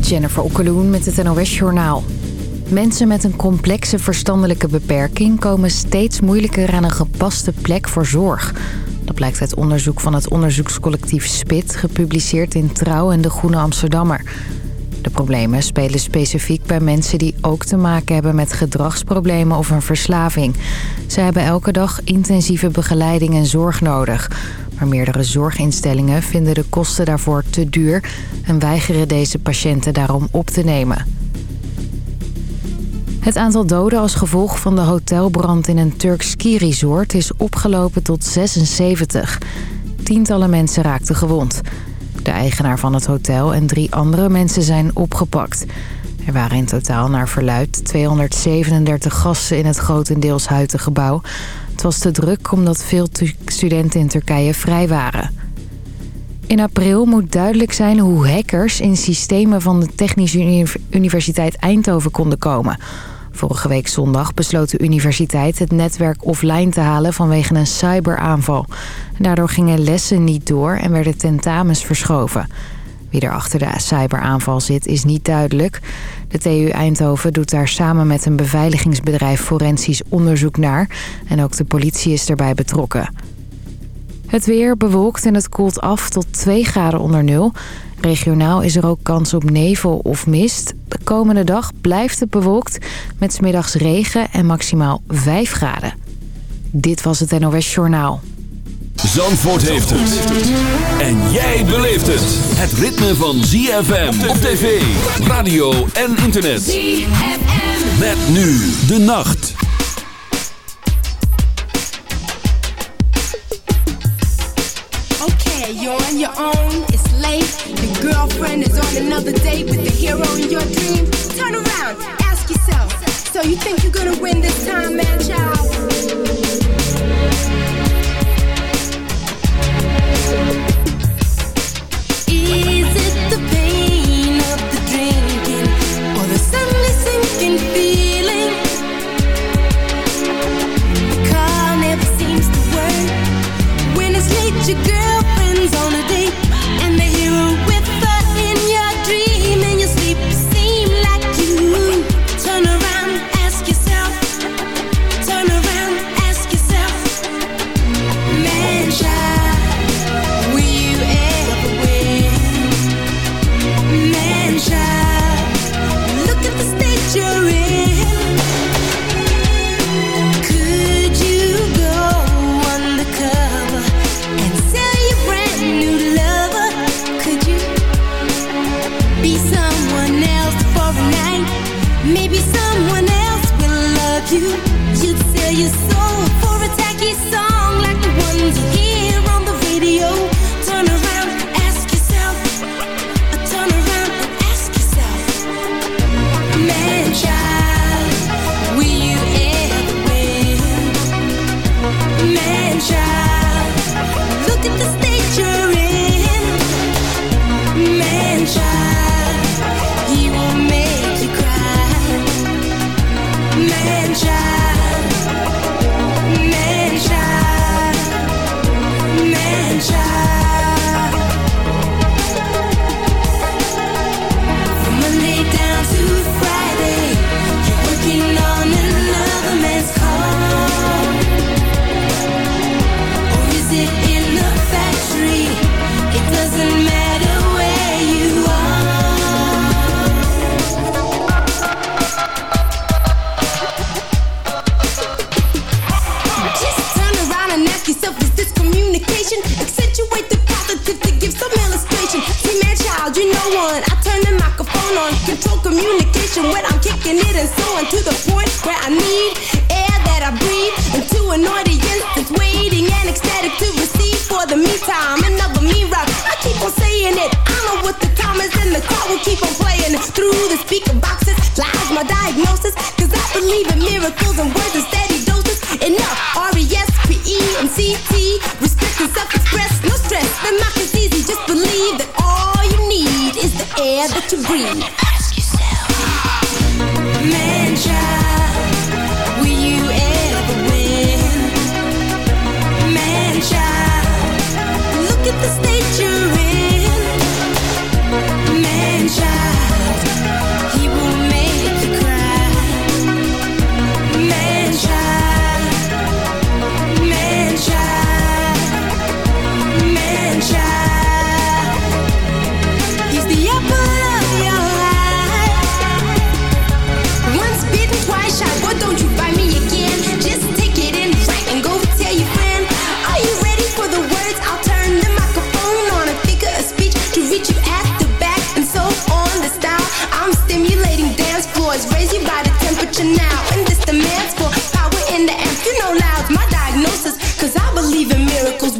Jennifer Okkeloen met het NOS Journaal. Mensen met een complexe verstandelijke beperking... komen steeds moeilijker aan een gepaste plek voor zorg. Dat blijkt uit onderzoek van het onderzoekscollectief SPIT... gepubliceerd in Trouw en De Groene Amsterdammer. De problemen spelen specifiek bij mensen die ook te maken hebben... met gedragsproblemen of een verslaving. Ze hebben elke dag intensieve begeleiding en zorg nodig... Maar meerdere zorginstellingen vinden de kosten daarvoor te duur... en weigeren deze patiënten daarom op te nemen. Het aantal doden als gevolg van de hotelbrand in een Turks ski-resort... is opgelopen tot 76. Tientallen mensen raakten gewond. De eigenaar van het hotel en drie andere mensen zijn opgepakt. Er waren in totaal naar verluid 237 gasten in het grotendeels huidige gebouw... Het was te druk omdat veel studenten in Turkije vrij waren. In april moet duidelijk zijn hoe hackers in systemen van de Technische Universiteit Eindhoven konden komen. Vorige week zondag besloot de universiteit het netwerk offline te halen vanwege een cyberaanval. Daardoor gingen lessen niet door en werden tentamens verschoven. Wie er achter de cyberaanval zit is niet duidelijk. De TU Eindhoven doet daar samen met een beveiligingsbedrijf forensisch onderzoek naar. En ook de politie is erbij betrokken. Het weer bewolkt en het koelt af tot 2 graden onder nul. Regionaal is er ook kans op nevel of mist. De komende dag blijft het bewolkt met smiddags regen en maximaal 5 graden. Dit was het NOS Journaal. Zandvoort heeft het. En jij beleeft het. Het ritme van ZFM op tv, radio en internet. ZFM. Met nu de nacht. Okay, you're on your own. It's late. Your girlfriend is on another date with the hero in your dream. Turn around, ask yourself. So you think you're gonna win this time, man, child? Your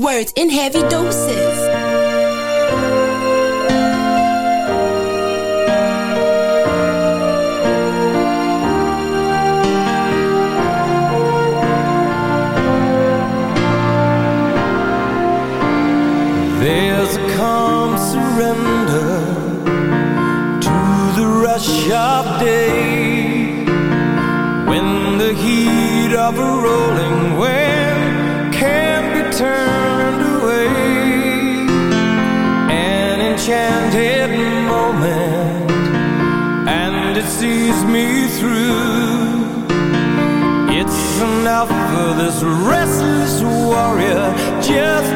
words in heavy doses. There's a calm surrender to the rush of day when the heat of a rolling enchanted moment and it sees me through. It's enough for this restless warrior just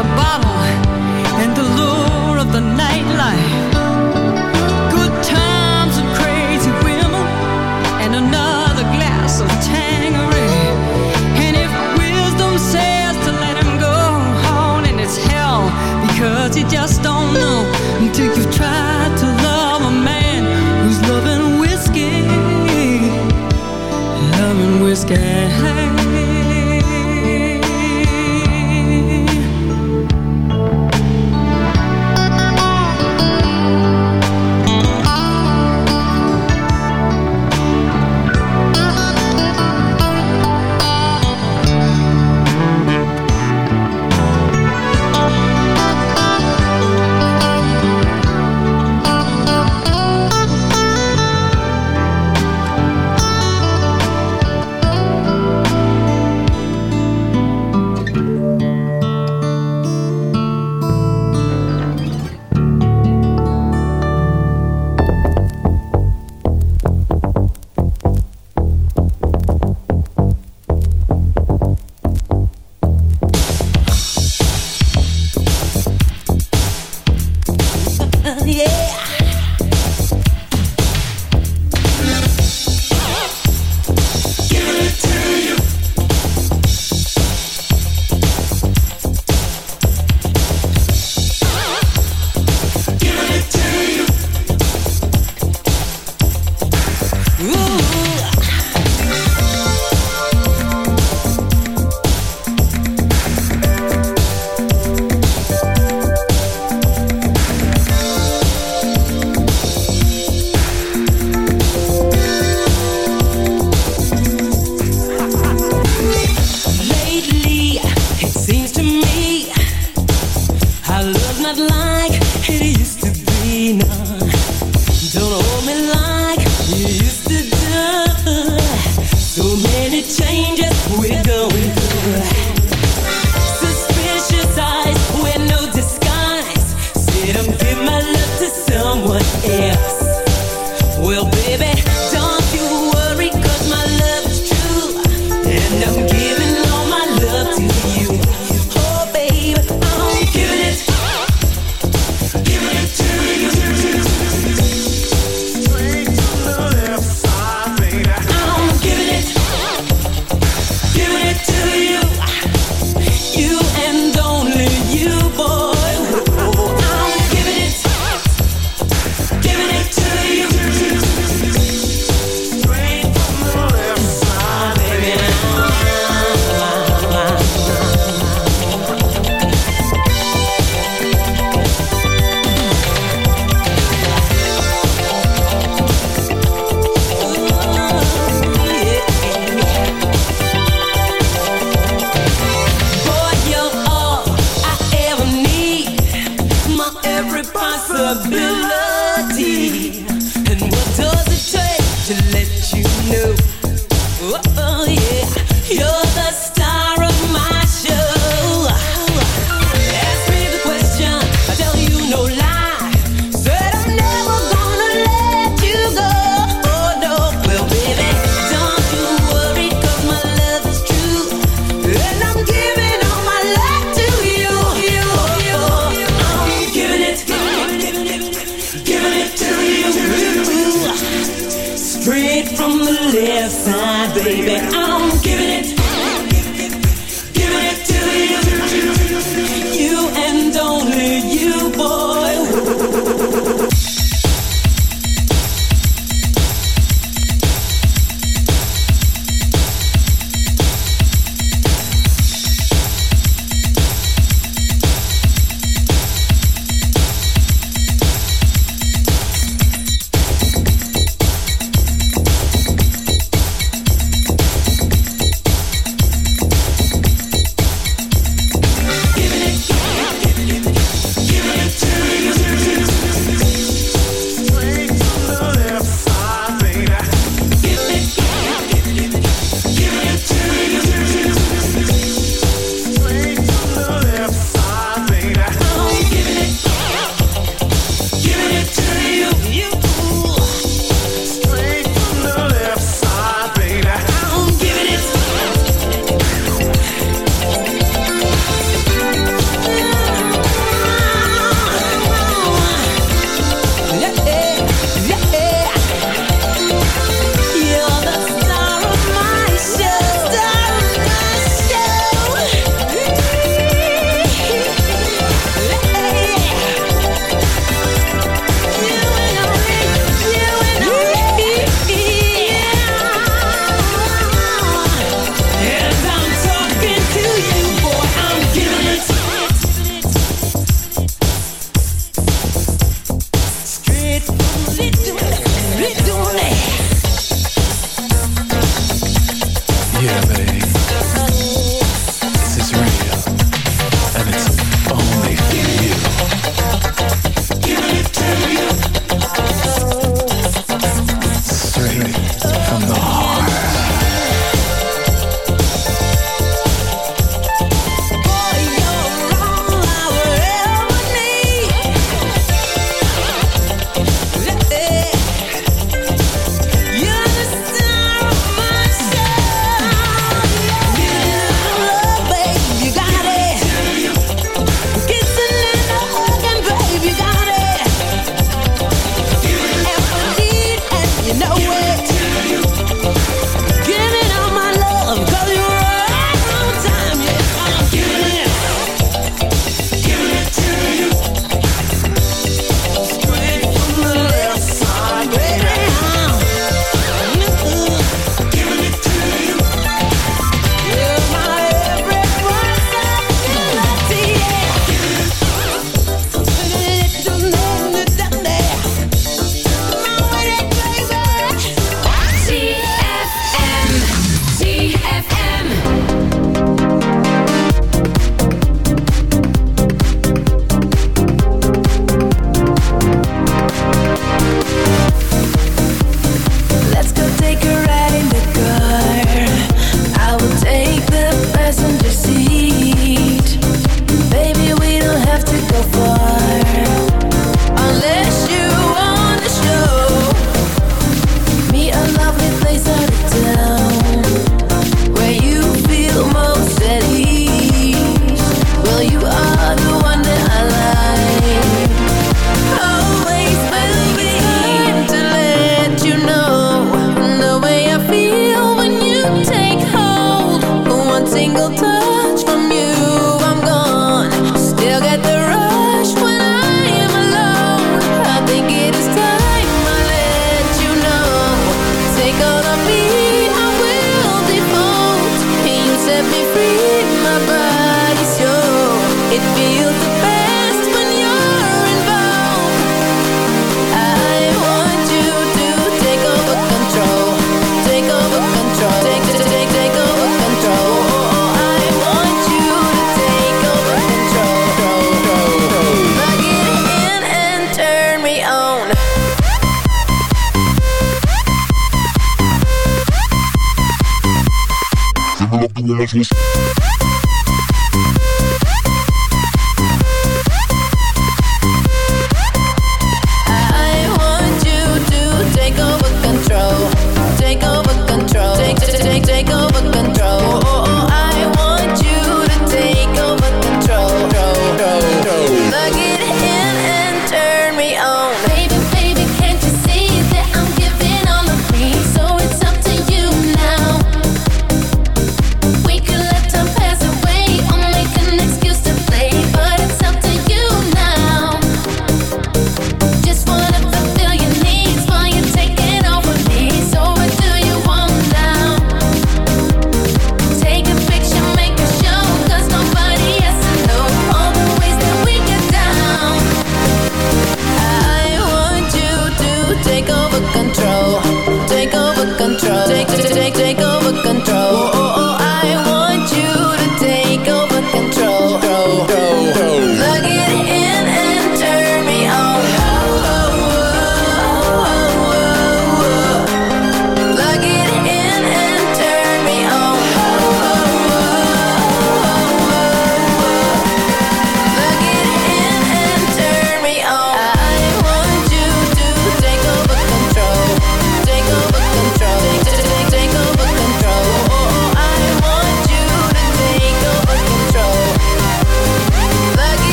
The bottle and the lure of the nightlife. Good times and crazy women and another glass of Tanqueray. And if wisdom says to let him go on, and it's hell because you just don't know until you've tried to love a man who's loving whiskey, loving whiskey. Left side, baby. I'm giving it,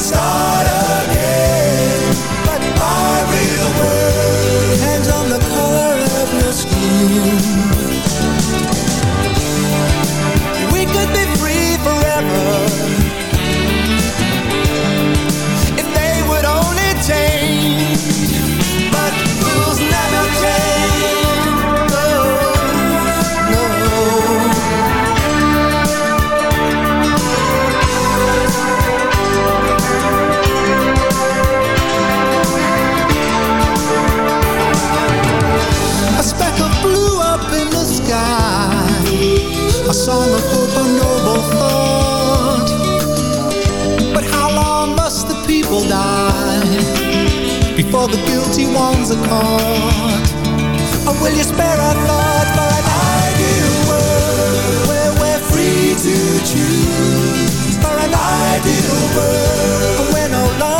start up the guilty ones are caught And will you spare our thought for an ideal world Where we're free to choose For an ideal world Where no longer.